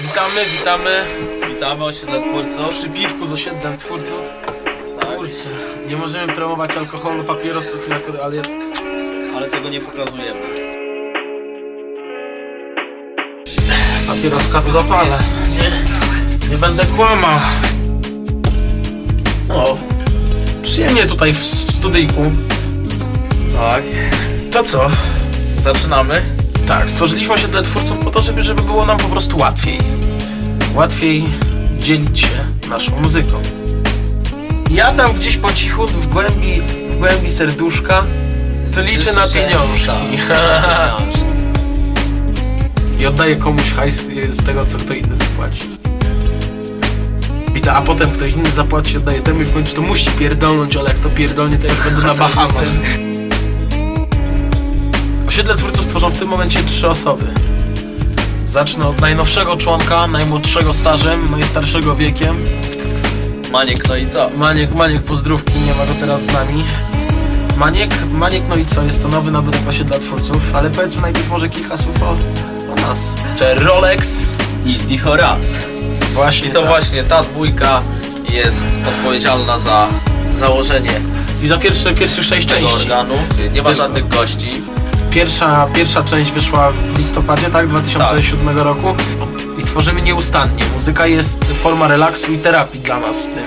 Witamy, witamy Witamy osiedle twórców. przy piwku z osiedlem twórców. Tak, Kurczę, nie możemy promować alkoholu, papierosów, jako- ale ale tego nie pokazujemy. papieroska to zapalę. Nie, nie będę kłamał. O, przyjemnie tutaj w, w studyjku. Tak. To co? Zaczynamy. Tak, stworzyliśmy osiedle twórców po to, żeby, żeby było nam po prostu łatwiej. Łatwiej dzielić się naszą muzyką. Ja tam gdzieś po cichu, w głębi, w głębi serduszka, to liczę na pieniążki. I oddaję komuś hajs z tego, co kto inny zapłaci. I to, a potem ktoś inny zapłaci, oddaje temu i w końcu to musi pierdolnąć, ale jak to pierdolnie, to ja będę na Bahamach. Osiedle twórców tworzą w tym momencie trzy osoby. Zacznę od najnowszego członka, najmłodszego stażem, najstarszego wiekiem. Maniek, no i co? Maniek, Maniek pozdrówki, nie ma go teraz z nami. Maniek, Maniek, no i co, jest to nowy nabytek osiedla twórców, ale powiedzmy najpierw może kilka słów o, o nas. Czy Rolex, I Dichoras. właśnie I to tak. właśnie ta dwójka jest odpowiedzialna za założenie I za pierwsze, pierwsze sześć części. organu. Nie ma Tylko. żadnych gości. Pierwsza, pierwsza część wyszła w listopadzie, tak? 2007 roku. I tworzymy nieustannie. Muzyka jest forma relaksu i terapii dla nas w tym.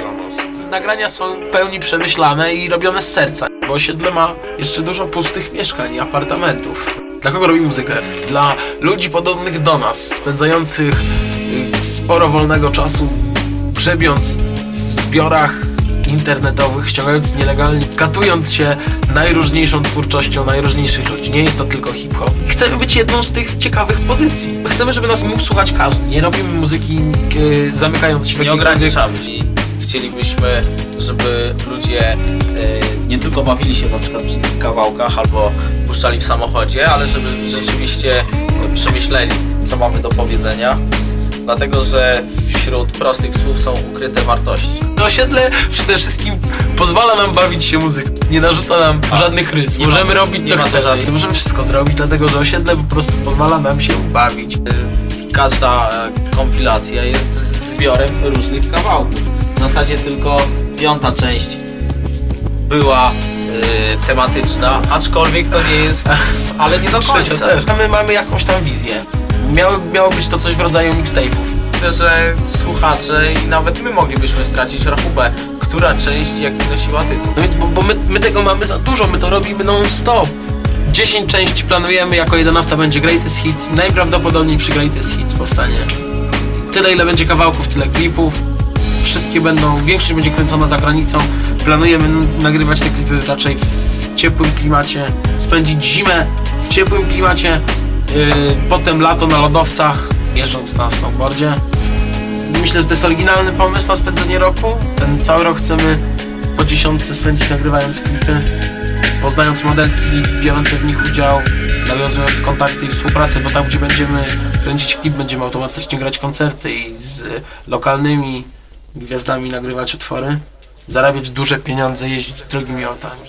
Nagrania są w pełni przemyślane i robione z serca, bo osiedle ma jeszcze dużo pustych mieszkań i apartamentów. Dla kogo robi muzykę? Dla ludzi podobnych do nas, spędzających y, sporo wolnego czasu grzebiąc w zbiorach internetowych, ściągając nielegalnie, katując się najróżniejszą twórczością najróżniejszych ludzi. Nie jest to tylko hip-hop. Chcemy być jedną z tych ciekawych pozycji. Chcemy, żeby nas mógł słuchać każdy. Nie robimy muzyki e, zamykając się w Nie ograniczamy. Chcielibyśmy, żeby ludzie e, nie tylko bawili się na przykład przy tych kawałkach albo puszczali w samochodzie, ale żeby rzeczywiście e, przemyśleli, co mamy do powiedzenia. Dlatego, że wśród prostych słów są ukryte wartości. To osiedle przede wszystkim pozwala nam bawić się muzyką. Nie narzuca nam żadnych rys. Możemy ma- robić co chcemy. żadnych- Możemy wszystko zrobić, dlatego że osiedle po prostu pozwala nam się bawić. Każda e, kompilacja jest zbiorem różnych kawałków. W zasadzie tylko piąta część była e, tematyczna, aczkolwiek to nie jest, ale nie do końca. też. My mamy jakąś tam wizję. Miało, miało być to coś w rodzaju mixtape'ów. Myślę, że słuchacze i nawet my moglibyśmy stracić rachubę, która część jaki nosiła tytuł. No, Bo, bo my, my tego mamy za dużo, my to robimy non-stop. 10 części planujemy, jako 11 będzie Greatest Hits i najprawdopodobniej przy Greatest Hits powstanie. Tyle ile będzie kawałków, tyle klipów. Wszystkie będą, większość będzie kręcona za granicą. Planujemy nagrywać te klipy raczej w ciepłym klimacie, spędzić zimę w ciepłym klimacie, yy, potem lato na lodowcach, jeżdżąc na snowboardzie. Myślę, że to jest oryginalny pomysł na spędzenie roku. Ten cały rok chcemy po dziesiątce spędzić nagrywając klipy, poznając modelki, biorące w nich udział, nawiązując kontakty i współpracę, bo tam gdzie będziemy kręcić klip, będziemy automatycznie grać koncerty i z lokalnymi gwiazdami nagrywać utwory, zarabiać duże pieniądze, jeździć drogimi autami.